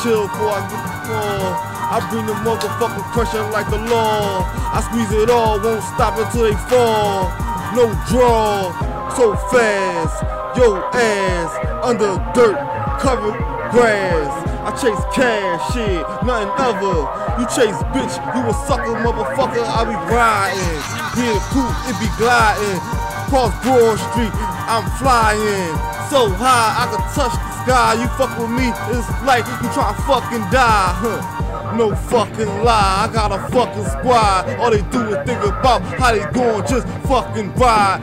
chill before I get the fall. I bring the motherfucking pressure like the law. I squeeze it all, won't stop until they fall. No draw, so fast. Yo ass under dirt, covered grass. I chase cash, shit, nothing ever. You chase bitch, you a sucker, motherfucker. I be riding, yeah, cool, it be gliding. Cross Broad Street, I'm flying so high I can touch the sky. You fuck with me, it's like you try to fucking die. Huh. No fucking lie, I got a fucking squad. All they do is think about how they gon' just fucking ride.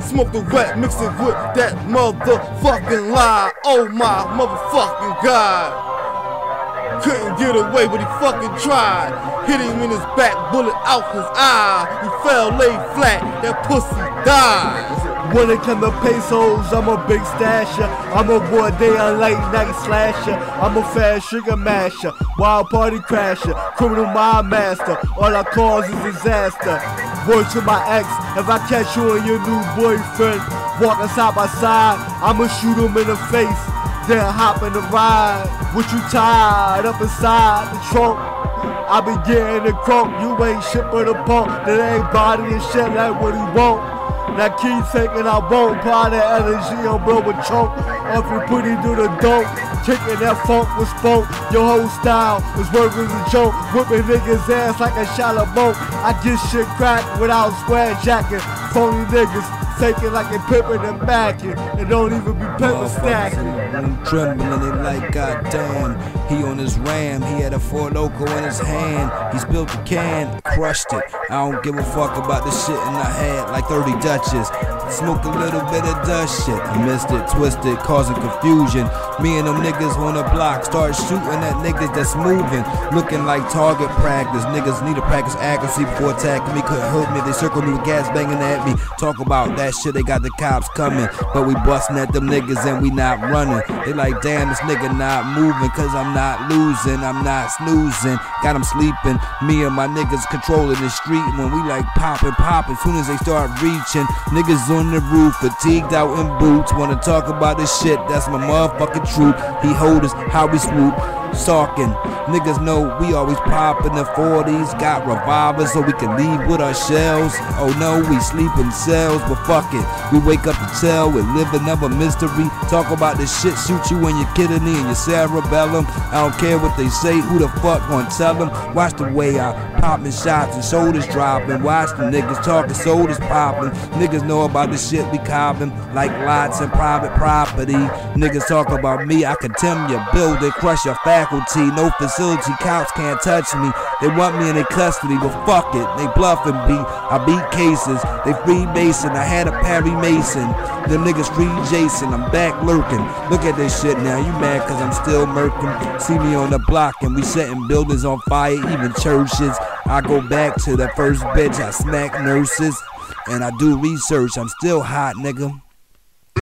Smoke the wet, mix it with that motherfucking lie. Oh my motherfucking god. Couldn't get away, but he fucking tried. Hit him in his back, bullet out his eye. He fell, laid flat, that pussy died. When it come to pesos, I'm a big stasher. I'm a boy day and late night slasher. I'm a fast sugar masher, wild party crasher, criminal mind master. All I cause is disaster. Word to my ex, if I catch you and your new boyfriend walking side by side, I'ma shoot him in the face. Then hop in the ride. What you tied up inside the trunk? I be getting the crunk. You ain't shit but a punk. That ain't body and shit like what he want. That keep thinking I won't apply that energy on blow a choke. If you put it through the dope, kicking that funk with spoke. Your whole style is working a joke. Whipping niggas ass like a shallow boat. I get shit cracked without square jacket. Phony niggas taking like they pimping and backing. And don't even be pimping stacking. I'm trembling, they like, goddamn. He on his ram, he had a Four Loco in his hand. He's built a can, crushed it. I don't give a fuck about the shit in the head like 30 Dutches. Smoke a little bit of dust shit. I missed it, twisted, causing confusion. Me and them niggas on the block start shooting at niggas that's moving. Looking like target practice. Niggas need to practice accuracy before attacking me. Couldn't hurt me. They circle me with gas banging at me. Talk about that shit, they got the cops coming. But we busting at them niggas and we not running. They like, damn, this nigga not moving. Cause I'm not losing, I'm not snoozing. Got them sleeping. Me and my niggas controlling the street. When we like popping, popping. Soon as they start reaching, niggas on the roof, fatigued out in boots. Wanna talk about this shit, that's my motherfucking truth. He hold us, how we swoop. Stalking. Niggas know we always pop in the 40s. Got revolvers so we can leave with our shells. Oh no, we sleep in cells, but fuck it. We wake up to tell, we live another mystery. Talk about this shit, shoot you in your kidney and your cerebellum. I don't care what they say, who the fuck gonna tell them? Watch the way I popping shots and shoulders dropping. Watch the niggas talking, shoulders popping. Niggas know about the shit we copping, like lots and private property. Niggas talk about me, I condemn your building, crush your faculty. No facility, cops can't touch me. They want me in their custody, but fuck it, they bluffing me. I beat cases, they free Mason. I had a Perry Mason. Them niggas free Jason, I'm back lurking. Look at this shit now, you mad cause I'm still murking. See me on the block and we setting buildings on fire, even churches. I go back to that first bitch, I smack nurses. And I do research, I'm still hot, nigga.